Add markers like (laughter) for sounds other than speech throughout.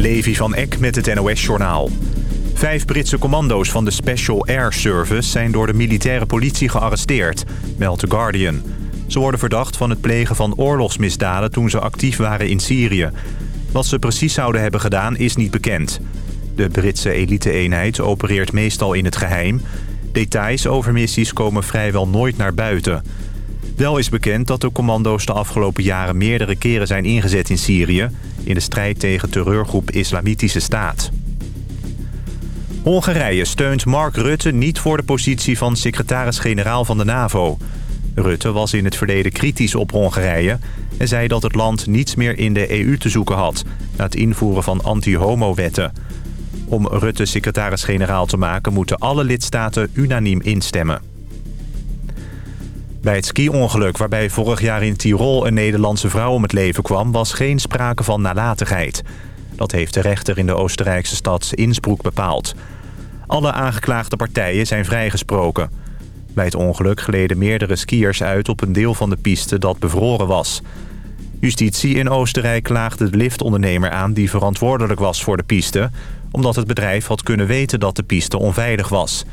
Levi van Eck met het NOS-journaal. Vijf Britse commando's van de Special Air Service... zijn door de militaire politie gearresteerd, meldt The Guardian. Ze worden verdacht van het plegen van oorlogsmisdaden... toen ze actief waren in Syrië. Wat ze precies zouden hebben gedaan is niet bekend. De Britse elite-eenheid opereert meestal in het geheim. Details over missies komen vrijwel nooit naar buiten... Wel is bekend dat de commando's de afgelopen jaren meerdere keren zijn ingezet in Syrië... in de strijd tegen terreurgroep Islamitische Staat. Hongarije steunt Mark Rutte niet voor de positie van secretaris-generaal van de NAVO. Rutte was in het verleden kritisch op Hongarije... en zei dat het land niets meer in de EU te zoeken had... na het invoeren van anti-homo-wetten. Om Rutte secretaris-generaal te maken moeten alle lidstaten unaniem instemmen. Bij het ski-ongeluk waarbij vorig jaar in Tirol een Nederlandse vrouw om het leven kwam... was geen sprake van nalatigheid. Dat heeft de rechter in de Oostenrijkse stad Innsbruck bepaald. Alle aangeklaagde partijen zijn vrijgesproken. Bij het ongeluk gleden meerdere skiers uit op een deel van de piste dat bevroren was. Justitie in Oostenrijk klaagde de liftondernemer aan die verantwoordelijk was voor de piste... omdat het bedrijf had kunnen weten dat de piste onveilig was.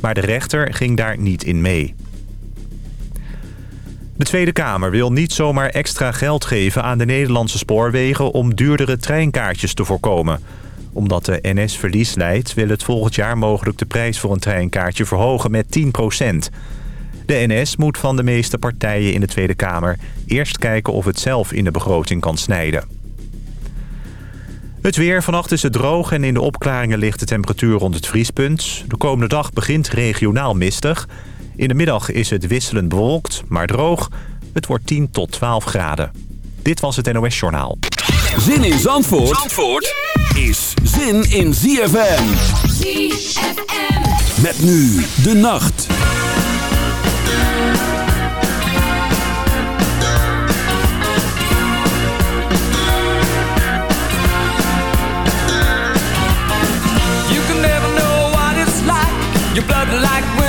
Maar de rechter ging daar niet in mee. De Tweede Kamer wil niet zomaar extra geld geven aan de Nederlandse spoorwegen... om duurdere treinkaartjes te voorkomen. Omdat de NS verlies leidt... wil het volgend jaar mogelijk de prijs voor een treinkaartje verhogen met 10% De NS moet van de meeste partijen in de Tweede Kamer... eerst kijken of het zelf in de begroting kan snijden. Het weer. Vannacht is het droog en in de opklaringen ligt de temperatuur rond het vriespunt. De komende dag begint regionaal mistig... In de middag is het wisselend bewolkt, maar droog. Het wordt 10 tot 12 graden. Dit was het NOS Journaal. Zin in Zandvoort, Zandvoort is zin in ZFM. ZFM. Met nu de nacht. You can never know what it's like. Your blood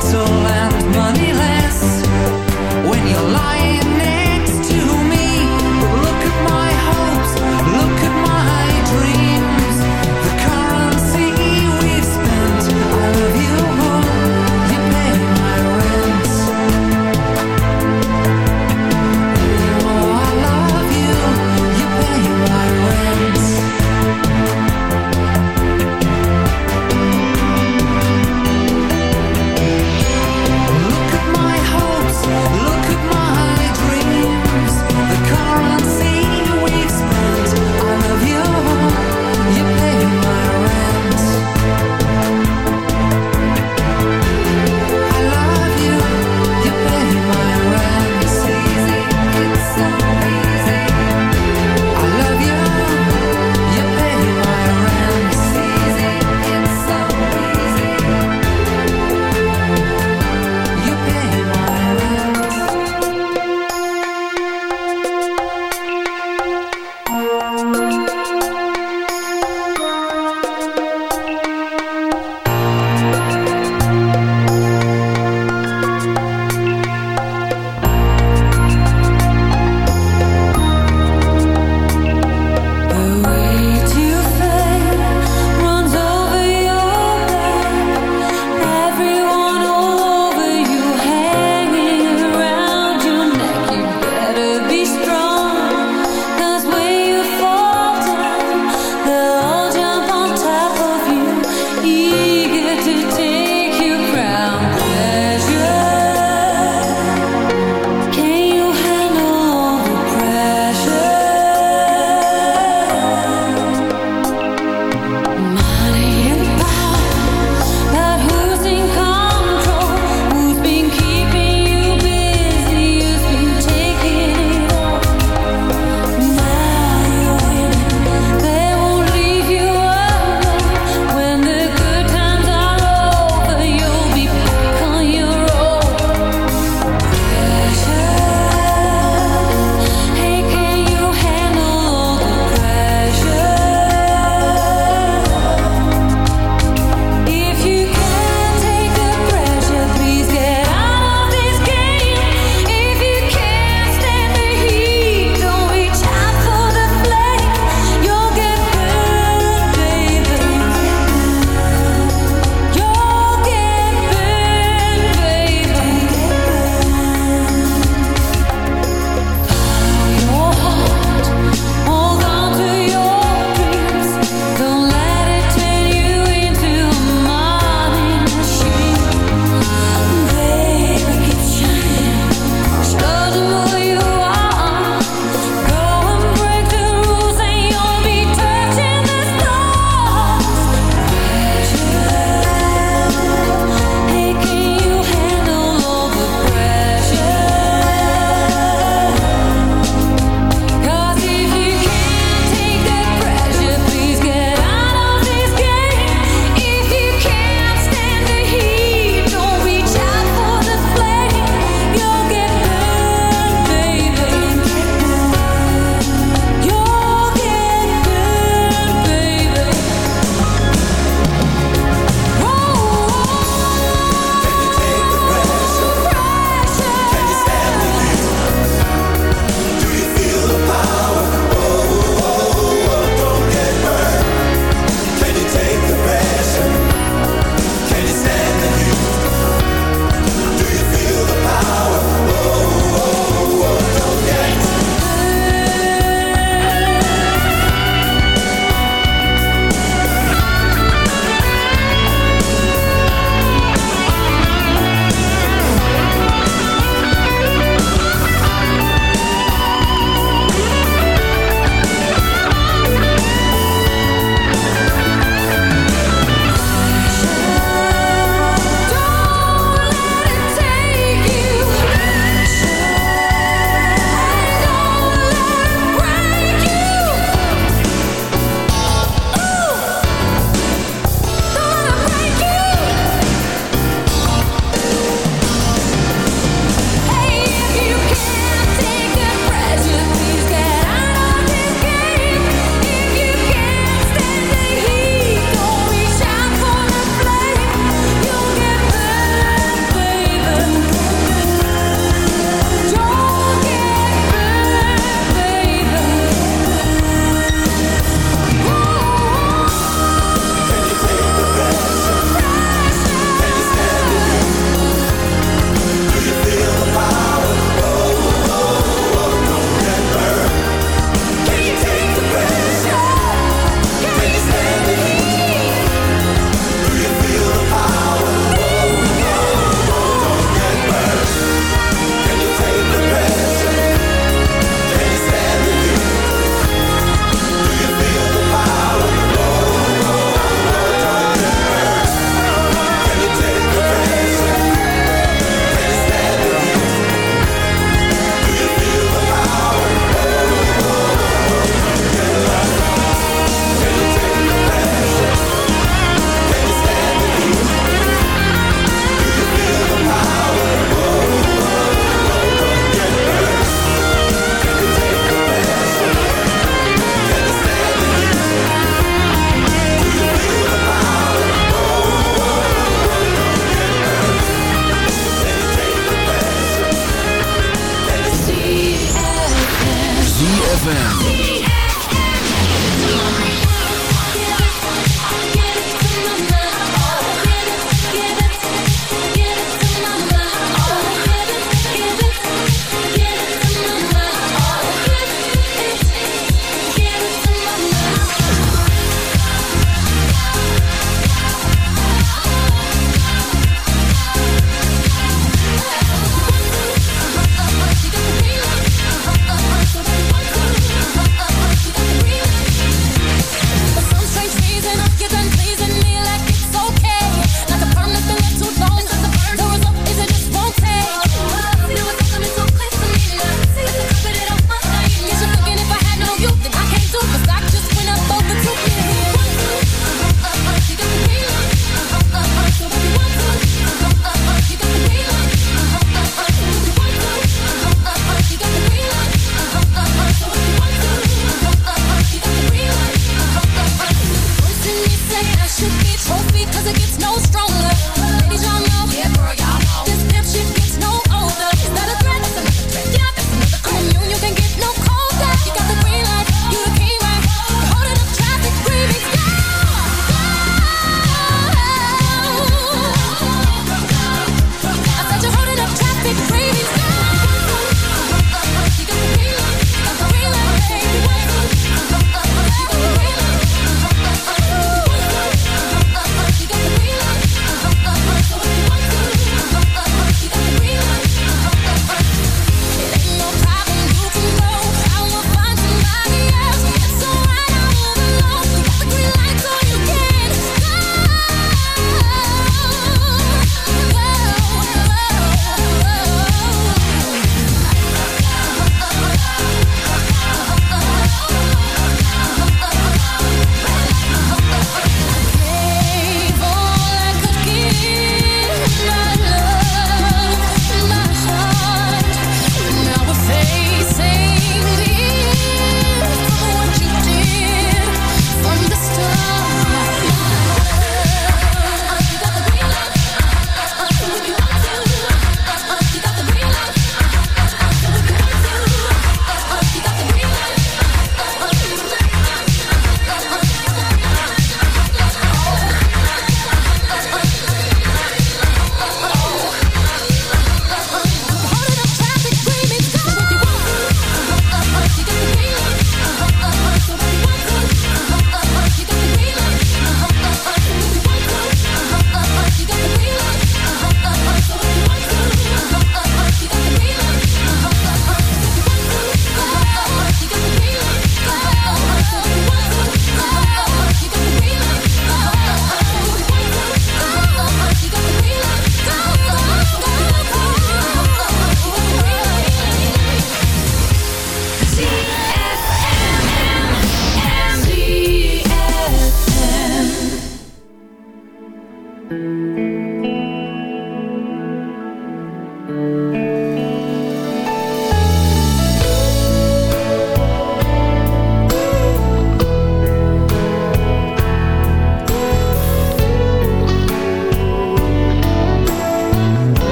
zo.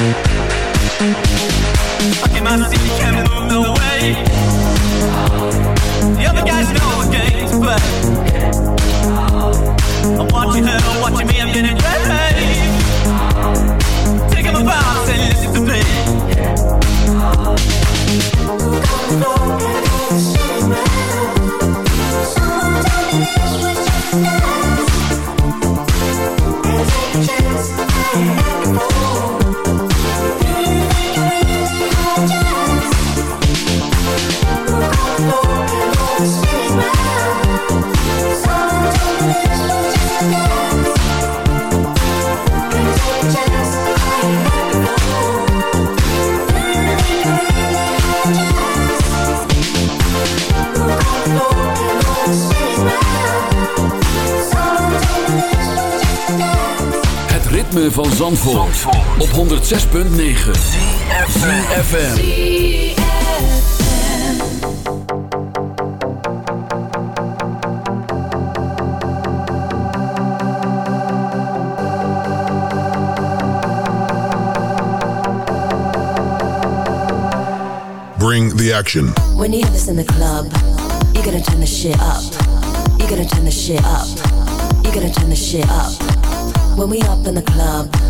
Thank action. When you have this in the club, you gotta turn the shit up. You gotta turn the shit up. You gotta turn the shit up. When we up in the club,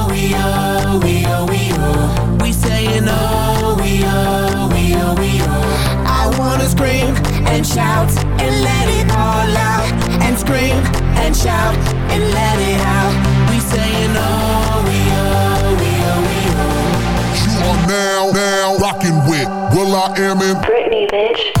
we oh, we oh, we oh. We saying oh, we oh, we oh, we oh. I wanna scream and shout and let it all out. And scream and shout and let it out. We saying oh, we oh, we oh, we oh. You are now, now rocking with will.i.am in Britney, bitch.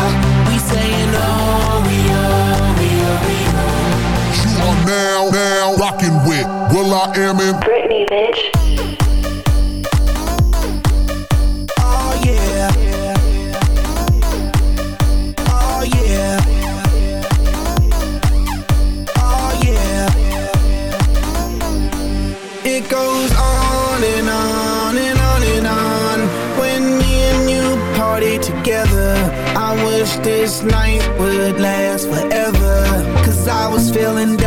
Rocking with will.i.am in Britney, bitch. Oh yeah. Oh yeah. Oh yeah. It goes on and on and on and on when me and you party together. I wish this night would last forever. Cause I was feeling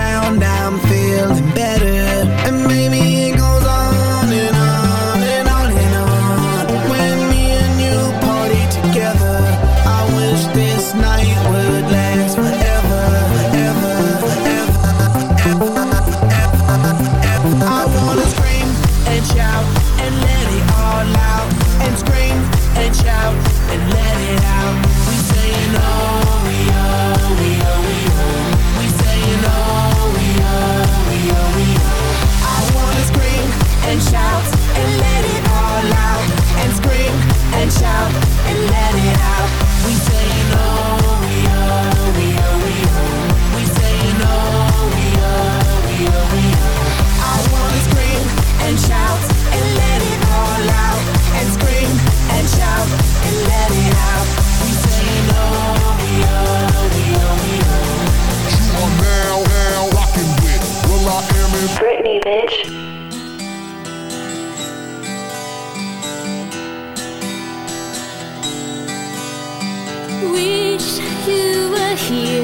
wish you were here.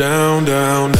Down, down,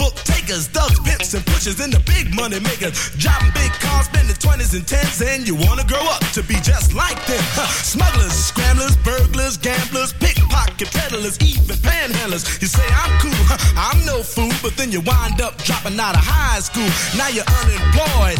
book takers, thugs, pimps, and pushers, and the big money makers. Driving big cars, spending 20s and 10s, and you wanna grow up to be just like them. Smugglers, scramblers, burglars, gamblers, pickpocket peddlers, even panhandlers. You say I'm cool, I'm no fool, but then you wind up dropping out of high school. Now you're unemployed,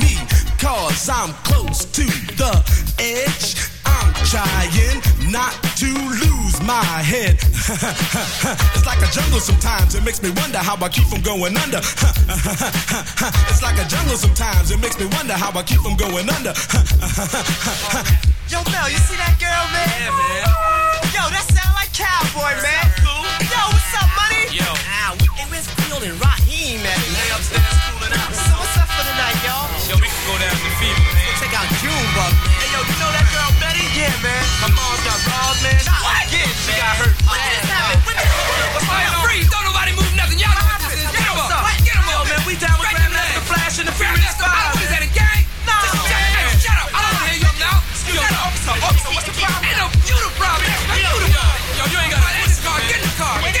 me, cause I'm close to the edge. I'm trying not to lose my head. (laughs) it's like a jungle sometimes, it makes me wonder how I keep from going under. (laughs) it's like a jungle sometimes, it makes me wonder how I keep from going under. (laughs) Yo, Mel, you see that girl, man? Yeah, man. Yo, that sound like cowboy, man. Cool. Yo, what's up, money? Yo. Ah, hey, where's Field and Raheem at? Lay upstairs cooling out. So what's up for the night, y'all? Yo, we can go down to Fever, man. Check out Junebug, man. Hey, yo, you know that girl Betty? Yeah, man. My mom's got robbed, man. Not What? again, She got hurt. What just happened? What just What's happened? going on? Freeze! Don't nobody move nothing. Y'all know what this is. Get 'em What's up. Get Yo, up. man, we down with Grandmaster leg. Flash and the Furious. Five. What is that, a gang? No. Just shut up. Shut up. I don't want to hear you up now. Yo, officer, officer, what's the problem? Ain't no you the problem. You the problem. Yo, you ain't got to this car. Get